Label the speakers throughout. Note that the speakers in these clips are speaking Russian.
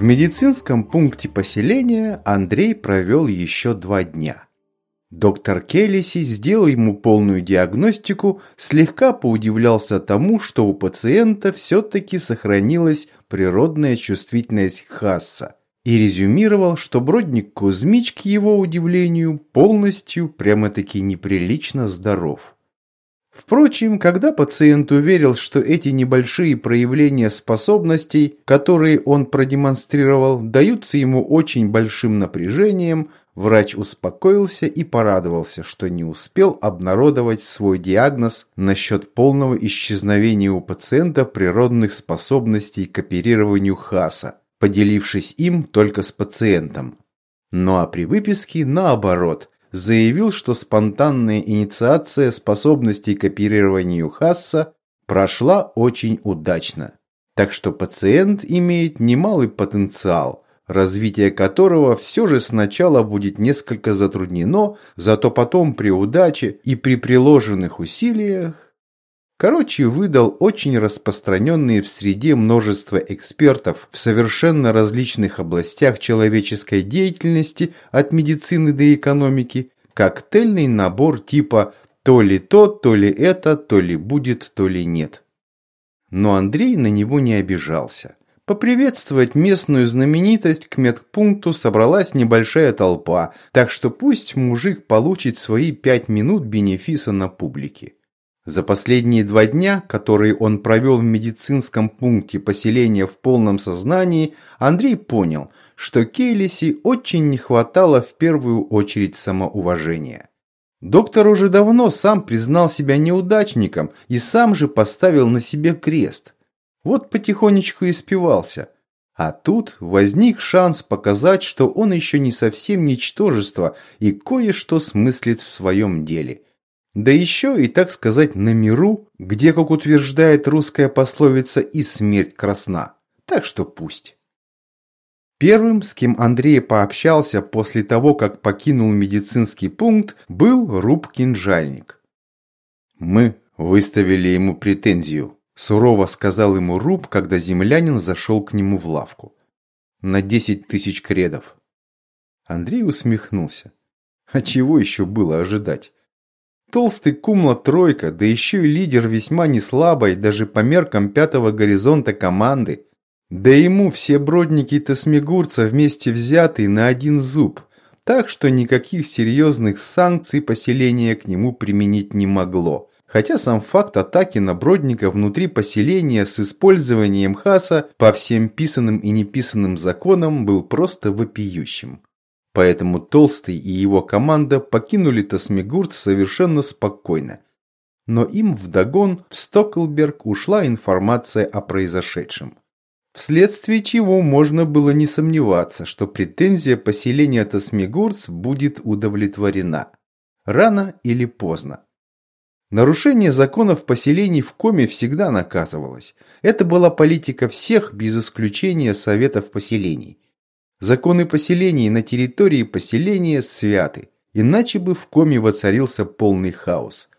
Speaker 1: В медицинском пункте поселения Андрей провел еще два дня. Доктор Келлиси сделал ему полную диагностику, слегка поудивлялся тому, что у пациента все-таки сохранилась природная чувствительность Хасса и резюмировал, что Бродник Кузьмич, к его удивлению, полностью прямо-таки неприлично здоров. Впрочем, когда пациент уверил, что эти небольшие проявления способностей, которые он продемонстрировал, даются ему очень большим напряжением, врач успокоился и порадовался, что не успел обнародовать свой диагноз насчет полного исчезновения у пациента природных способностей к оперированию Хаса, поделившись им только с пациентом. Ну а при выписке наоборот – заявил, что спонтанная инициация способностей к оперированию Хасса прошла очень удачно. Так что пациент имеет немалый потенциал, развитие которого все же сначала будет несколько затруднено, зато потом при удаче и при приложенных усилиях Короче, выдал очень распространенные в среде множество экспертов в совершенно различных областях человеческой деятельности от медицины до экономики коктейльный набор типа «то ли то, то ли это, то ли будет, то ли нет». Но Андрей на него не обижался. Поприветствовать местную знаменитость к медпункту собралась небольшая толпа, так что пусть мужик получит свои пять минут бенефиса на публике. За последние два дня, которые он провел в медицинском пункте поселения в полном сознании, Андрей понял, что Кейлиси очень не хватало в первую очередь самоуважения. Доктор уже давно сам признал себя неудачником и сам же поставил на себе крест. Вот потихонечку и спивался. А тут возник шанс показать, что он еще не совсем ничтожество и кое-что смыслит в своем деле – да еще и, так сказать, на миру, где, как утверждает русская пословица, и смерть красна. Так что пусть. Первым, с кем Андрей пообщался после того, как покинул медицинский пункт, был Руб-кинжальник. «Мы выставили ему претензию», – сурово сказал ему Руб, когда землянин зашел к нему в лавку. «На десять тысяч кредов». Андрей усмехнулся. А чего еще было ожидать? Толстый кумла тройка, да еще и лидер весьма неслабой, даже по меркам пятого горизонта команды. Да ему все бродники Тосмигурца вместе взятые на один зуб, так что никаких серьезных санкций поселение к нему применить не могло. Хотя сам факт атаки на Бродника внутри поселения с использованием хаса по всем писанным и неписанным законам был просто вопиющим. Поэтому Толстый и его команда покинули Тасмигурт совершенно спокойно. Но им вдогон в Стокkelберг ушла информация о произошедшем. Вследствие чего можно было не сомневаться, что претензия поселения Тасмигурц будет удовлетворена. Рано или поздно. Нарушение законов поселений в Коме всегда наказывалось. Это была политика всех, без исключения советов поселений. Законы поселений на территории поселения святы, иначе бы в коме воцарился полный хаос.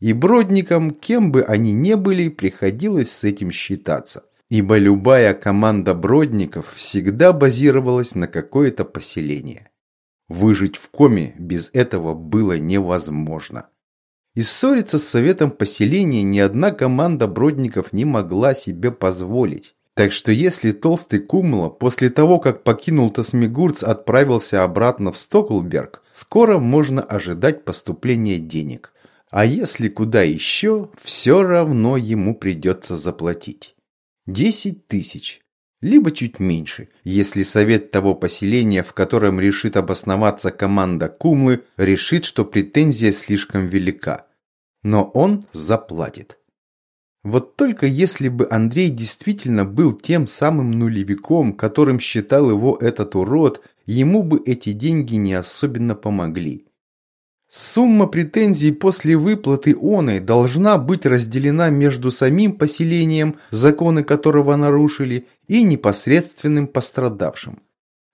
Speaker 1: И бродникам, кем бы они ни были, приходилось с этим считаться. Ибо любая команда бродников всегда базировалась на какое-то поселение. Выжить в коме без этого было невозможно. И ссориться с советом поселения ни одна команда бродников не могла себе позволить. Так что если толстый Кумла после того, как покинул Тасмигурц, отправился обратно в Стоколберг, скоро можно ожидать поступления денег. А если куда еще, все равно ему придется заплатить. Десять тысяч. Либо чуть меньше, если совет того поселения, в котором решит обосноваться команда Кумлы, решит, что претензия слишком велика. Но он заплатит. Вот только если бы Андрей действительно был тем самым нулевиком, которым считал его этот урод, ему бы эти деньги не особенно помогли. Сумма претензий после выплаты оной должна быть разделена между самим поселением, законы которого нарушили, и непосредственным пострадавшим.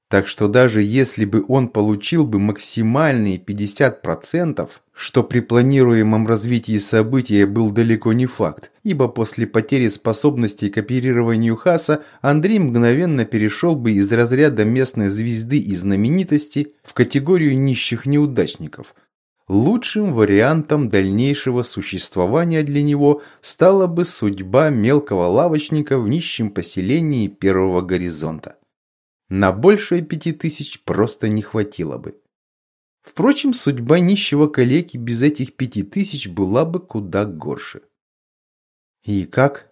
Speaker 1: Так что даже если бы он получил бы максимальные 50%, что при планируемом развитии события был далеко не факт, ибо после потери способностей к оперированию Хаса Андрей мгновенно перешел бы из разряда местной звезды и знаменитости в категорию нищих неудачников. Лучшим вариантом дальнейшего существования для него стала бы судьба мелкого лавочника в нищем поселении первого горизонта. На большее пяти тысяч просто не хватило бы. Впрочем, судьба нищего калеки без этих пяти тысяч была бы куда горше. «И как?»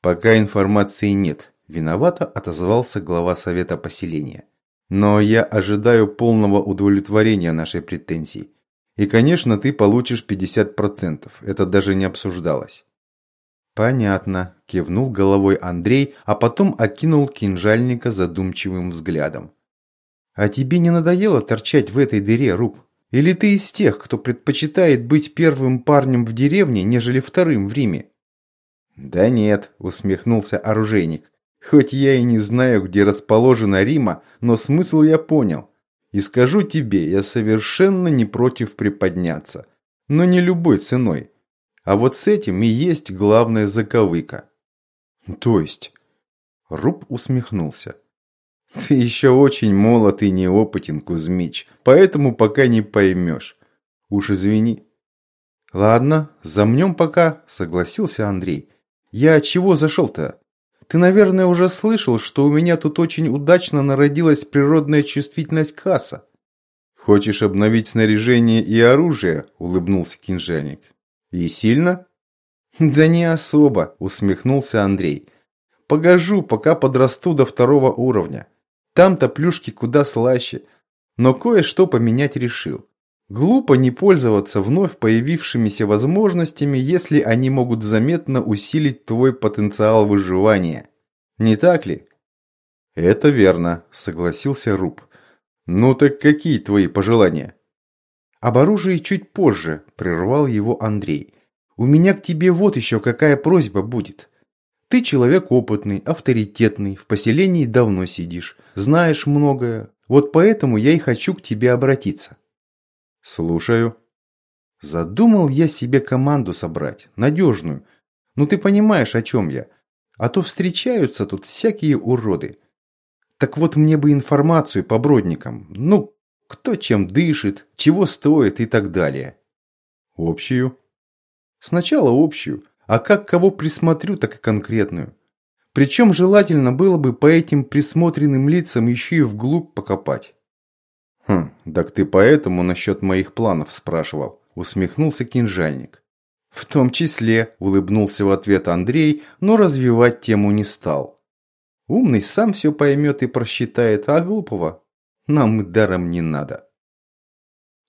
Speaker 1: «Пока информации нет», – виновато отозвался глава совета поселения. «Но я ожидаю полного удовлетворения нашей претензии. И, конечно, ты получишь 50%, это даже не обсуждалось». «Понятно», – кивнул головой Андрей, а потом окинул кинжальника задумчивым взглядом. «А тебе не надоело торчать в этой дыре, Руб? Или ты из тех, кто предпочитает быть первым парнем в деревне, нежели вторым в Риме?» «Да нет», – усмехнулся оружейник. «Хоть я и не знаю, где расположена Рима, но смысл я понял. И скажу тебе, я совершенно не против приподняться. Но не любой ценой. А вот с этим и есть главная заковыка. То есть? Руб усмехнулся. Ты еще очень молод и неопытен, Кузьмич, поэтому пока не поймешь. Уж извини. Ладно, замнем пока, согласился Андрей. Я чего зашел-то? Ты, наверное, уже слышал, что у меня тут очень удачно народилась природная чувствительность касса. Хочешь обновить снаряжение и оружие? Улыбнулся кинжальник. «И сильно?» «Да не особо», – усмехнулся Андрей. «Погожу, пока подрасту до второго уровня. Там-то плюшки куда слаще. Но кое-что поменять решил. Глупо не пользоваться вновь появившимися возможностями, если они могут заметно усилить твой потенциал выживания. Не так ли? Это верно, согласился Руб. Ну так какие твои пожелания? Об оружии чуть позже, прервал его Андрей. У меня к тебе вот еще какая просьба будет. Ты человек опытный, авторитетный, в поселении давно сидишь, знаешь многое. Вот поэтому я и хочу к тебе обратиться. Слушаю. Задумал я себе команду собрать, надежную. Ну ты понимаешь, о чем я. А то встречаются тут всякие уроды. Так вот мне бы информацию по бродникам. Ну, кто чем дышит, чего стоит и так далее. Общую. Сначала общую, а как кого присмотрю, так и конкретную. Причем желательно было бы по этим присмотренным лицам еще и вглубь покопать. «Хм, так ты поэтому насчет моих планов спрашивал», усмехнулся кинжальник. «В том числе», – улыбнулся в ответ Андрей, но развивать тему не стал. «Умный сам все поймет и просчитает, а глупого нам и даром не надо.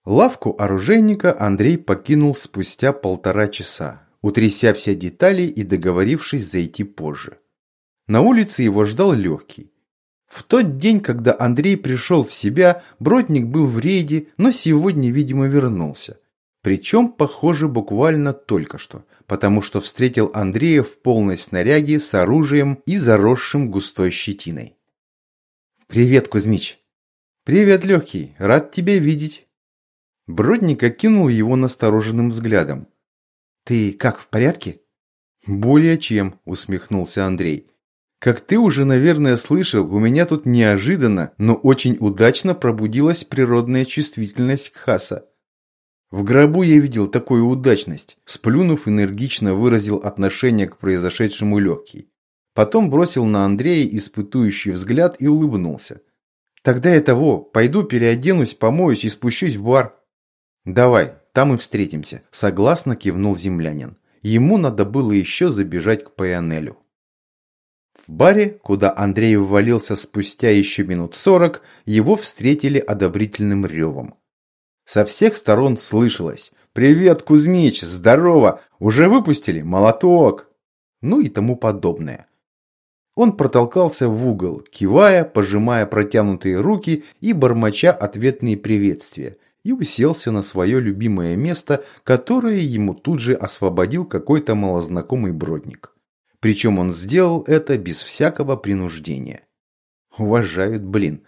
Speaker 1: Лавку оружейника Андрей покинул спустя полтора часа, утряся все детали и договорившись зайти позже. На улице его ждал легкий. В тот день, когда Андрей пришел в себя, Бродник был в рейде, но сегодня, видимо, вернулся. Причем, похоже, буквально только что, потому что встретил Андрея в полной снаряге с оружием и заросшим густой щетиной. «Привет, Кузьмич!» «Привет, Легкий, рад тебя видеть». Бродник окинул его настороженным взглядом. «Ты как, в порядке?» «Более чем», – усмехнулся Андрей. «Как ты уже, наверное, слышал, у меня тут неожиданно, но очень удачно пробудилась природная чувствительность к Хаса. В гробу я видел такую удачность. Сплюнув, энергично выразил отношение к произошедшему легкий. Потом бросил на Андрея испытующий взгляд и улыбнулся. Тогда я того, пойду переоденусь, помоюсь и спущусь в бар. Давай, там и встретимся, согласно кивнул землянин. Ему надо было еще забежать к Паянелю. В баре, куда Андрей ввалился спустя еще минут сорок, его встретили одобрительным ревом. Со всех сторон слышалось «Привет, Кузьмич! Здорово! Уже выпустили? Молоток!» Ну и тому подобное. Он протолкался в угол, кивая, пожимая протянутые руки и бормоча ответные приветствия, и уселся на свое любимое место, которое ему тут же освободил какой-то малознакомый бродник. Причем он сделал это без всякого принуждения. Уважают, блин.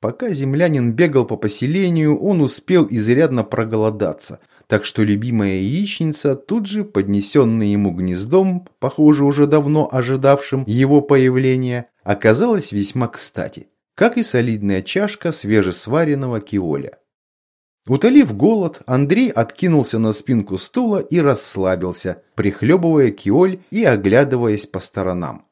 Speaker 1: Пока землянин бегал по поселению, он успел изрядно проголодаться, так что любимая яичница, тут же поднесенная ему гнездом, похоже уже давно ожидавшим его появления, оказалась весьма кстати, как и солидная чашка свежесваренного киоля. Утолив голод, Андрей откинулся на спинку стула и расслабился, прихлебывая киоль и оглядываясь по сторонам.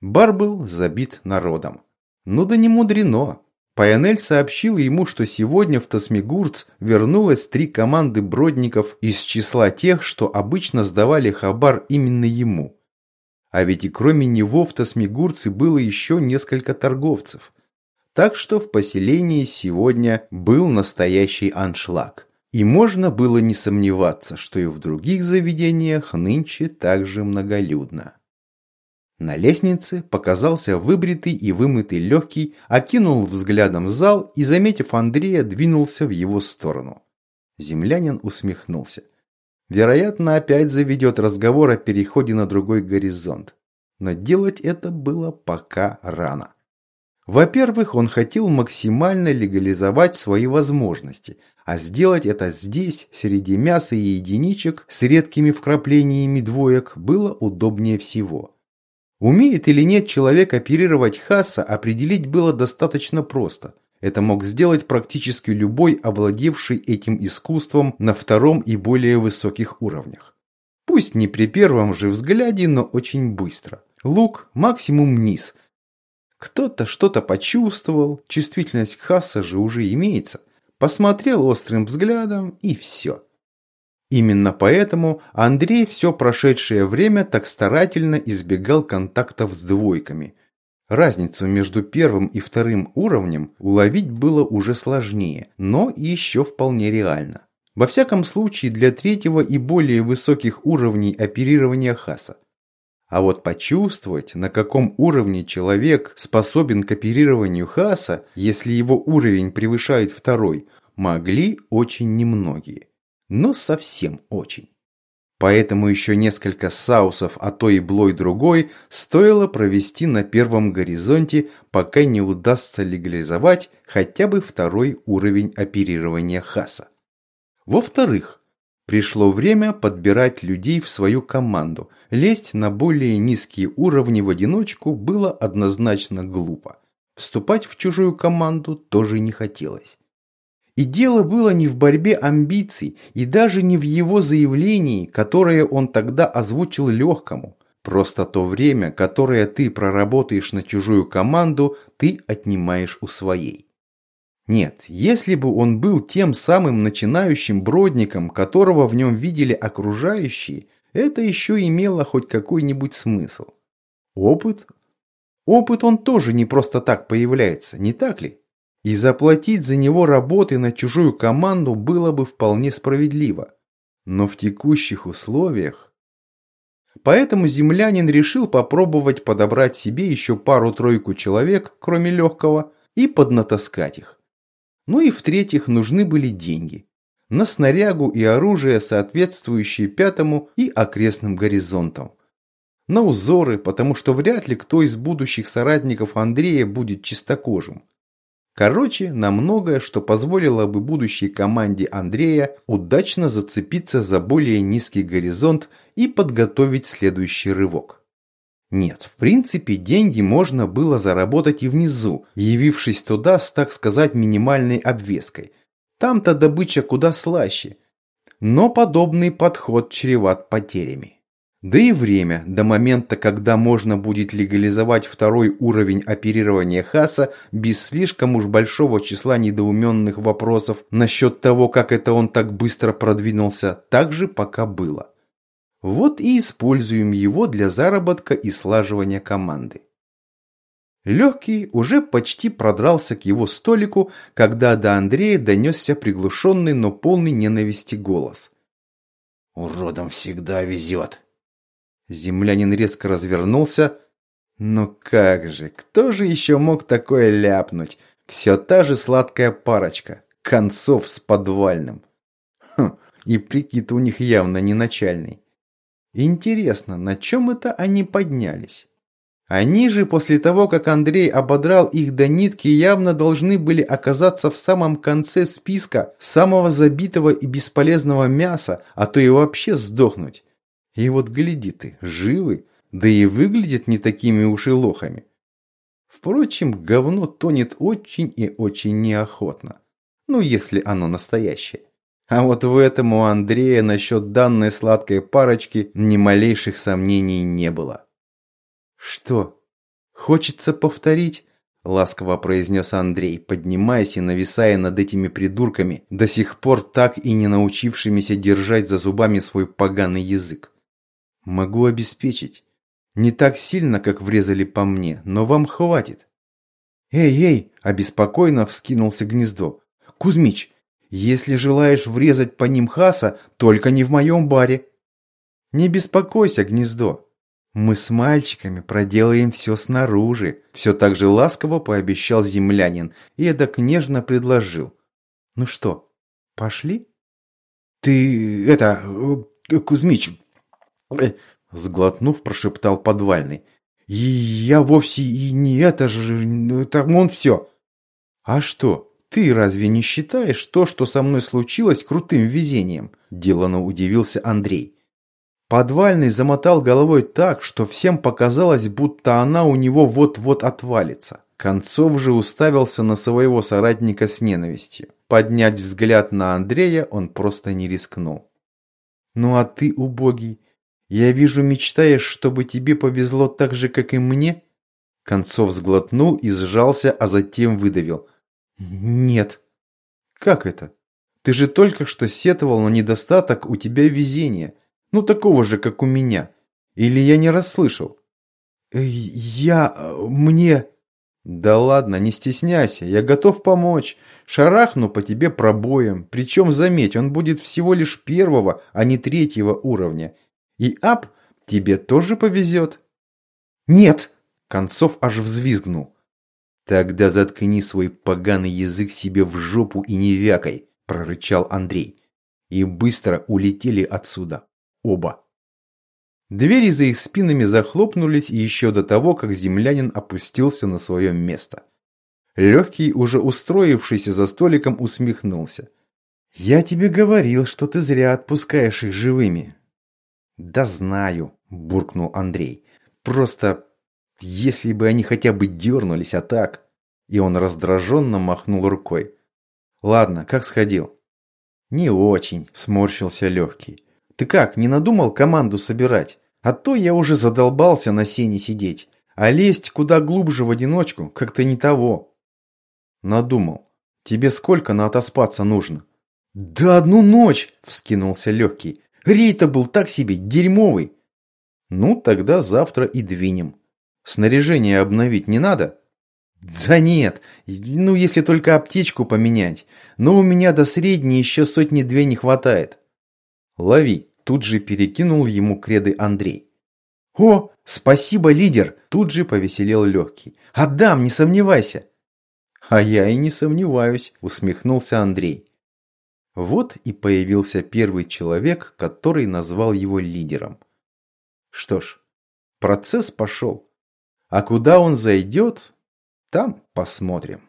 Speaker 1: Бар был забит народом. Ну да не мудрено. Паянель сообщил ему, что сегодня в Тасмигурц вернулось три команды бродников из числа тех, что обычно сдавали хабар именно ему. А ведь и кроме него в Тасмигурце было еще несколько торговцев – так что в поселении сегодня был настоящий аншлаг. И можно было не сомневаться, что и в других заведениях нынче также многолюдно. На лестнице показался выбритый и вымытый легкий, окинул взглядом зал и, заметив Андрея, двинулся в его сторону. Землянин усмехнулся. Вероятно, опять заведет разговор о переходе на другой горизонт. Но делать это было пока рано. Во-первых, он хотел максимально легализовать свои возможности, а сделать это здесь, среди мяса и единичек, с редкими вкраплениями двоек, было удобнее всего. Умеет или нет человек оперировать Хасса, определить было достаточно просто. Это мог сделать практически любой, овладевший этим искусством на втором и более высоких уровнях. Пусть не при первом же взгляде, но очень быстро. Лук максимум низ, кто-то что-то почувствовал, чувствительность Хасса же уже имеется, посмотрел острым взглядом и все. Именно поэтому Андрей все прошедшее время так старательно избегал контактов с двойками. Разницу между первым и вторым уровнем уловить было уже сложнее, но еще вполне реально. Во всяком случае для третьего и более высоких уровней оперирования Хаса. А вот почувствовать, на каком уровне человек способен к оперированию Хаса, если его уровень превышает второй, могли очень немногие. Но совсем очень. Поэтому еще несколько саусов, а то и блой другой, стоило провести на первом горизонте, пока не удастся легализовать хотя бы второй уровень оперирования Хаса. Во-вторых, Пришло время подбирать людей в свою команду. Лезть на более низкие уровни в одиночку было однозначно глупо. Вступать в чужую команду тоже не хотелось. И дело было не в борьбе амбиций, и даже не в его заявлении, которое он тогда озвучил легкому. Просто то время, которое ты проработаешь на чужую команду, ты отнимаешь у своей. Нет, если бы он был тем самым начинающим бродником, которого в нем видели окружающие, это еще имело хоть какой-нибудь смысл. Опыт? Опыт он тоже не просто так появляется, не так ли? И заплатить за него работы на чужую команду было бы вполне справедливо. Но в текущих условиях... Поэтому землянин решил попробовать подобрать себе еще пару-тройку человек, кроме легкого, и поднатаскать их. Ну и в-третьих, нужны были деньги. На снарягу и оружие, соответствующие пятому и окрестным горизонтам. На узоры, потому что вряд ли кто из будущих соратников Андрея будет чистокожим. Короче, на многое, что позволило бы будущей команде Андрея удачно зацепиться за более низкий горизонт и подготовить следующий рывок. Нет, в принципе, деньги можно было заработать и внизу, явившись туда с, так сказать, минимальной обвеской. Там-то добыча куда слаще. Но подобный подход чреват потерями. Да и время, до момента, когда можно будет легализовать второй уровень оперирования Хаса без слишком уж большого числа недоуменных вопросов насчет того, как это он так быстро продвинулся, также пока было. Вот и используем его для заработка и слаживания команды. Легкий уже почти продрался к его столику, когда до Андрея донесся приглушенный, но полный ненависти голос. «Уродам всегда везет!» Землянин резко развернулся. «Ну как же, кто же еще мог такое ляпнуть? Все та же сладкая парочка, концов с подвальным. Хм, и прикид у них явно не начальный. Интересно, на чем это они поднялись? Они же после того, как Андрей ободрал их до нитки, явно должны были оказаться в самом конце списка самого забитого и бесполезного мяса, а то и вообще сдохнуть. И вот гляди ты, живы, да и выглядят не такими уж и лохами. Впрочем, говно тонет очень и очень неохотно. Ну, если оно настоящее. А вот в этом у Андрея насчет данной сладкой парочки ни малейших сомнений не было. «Что? Хочется повторить?» – ласково произнес Андрей, поднимаясь и нависая над этими придурками, до сих пор так и не научившимися держать за зубами свой поганый язык. «Могу обеспечить. Не так сильно, как врезали по мне, но вам хватит». «Эй, эй!» – обеспокоенно вскинулся гнездо. «Кузьмич, если желаешь врезать по ним хаса, только не в моем баре». «Не беспокойся, гнездо. «Мы с мальчиками проделаем все снаружи», – все так же ласково пообещал землянин и эдак нежно предложил. «Ну что, пошли?» «Ты, это, э, Кузьмич...» э, Сглотнув, прошептал подвальный. И «Я вовсе и не это же... Это он все...» «А что, ты разве не считаешь то, что со мной случилось, крутым везением?» Делано удивился Андрей. Подвальный замотал головой так, что всем показалось, будто она у него вот-вот отвалится. Концов же уставился на своего соратника с ненавистью. Поднять взгляд на Андрея он просто не рискнул. «Ну а ты, убогий, я вижу, мечтаешь, чтобы тебе повезло так же, как и мне?» Концов сглотнул и сжался, а затем выдавил. «Нет». «Как это? Ты же только что сетовал на недостаток у тебя везения». Ну, такого же, как у меня. Или я не расслышал? Э, я... мне... Да ладно, не стесняйся, я готов помочь. Шарахну по тебе пробоем. Причем, заметь, он будет всего лишь первого, а не третьего уровня. И ап тебе тоже повезет. Нет! Концов аж взвизгнул. Тогда заткни свой поганый язык себе в жопу и не вякай, прорычал Андрей. И быстро улетели отсюда. Оба. Двери за их спинами захлопнулись еще до того, как землянин опустился на свое место. Легкий, уже устроившийся за столиком, усмехнулся. «Я тебе говорил, что ты зря отпускаешь их живыми». «Да знаю», – буркнул Андрей. «Просто, если бы они хотя бы дернулись, а так...» И он раздраженно махнул рукой. «Ладно, как сходил?» «Не очень», – сморщился Легкий. Ты как, не надумал команду собирать? А то я уже задолбался на сене сидеть. А лезть куда глубже в одиночку как-то не того. Надумал. Тебе сколько на отоспаться нужно? Да одну ночь, вскинулся легкий. Рейта был так себе, дерьмовый. Ну, тогда завтра и двинем. Снаряжение обновить не надо? Да нет, ну если только аптечку поменять. Но у меня до средней еще сотни-две не хватает. Лови. Тут же перекинул ему креды Андрей. «О, спасибо, лидер!» Тут же повеселел легкий. «Отдам, не сомневайся!» «А я и не сомневаюсь», усмехнулся Андрей. Вот и появился первый человек, который назвал его лидером. Что ж, процесс пошел. А куда он зайдет, там посмотрим.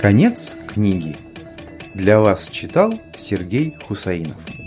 Speaker 1: Конец книги. Для вас читал Сергей Хусаинов.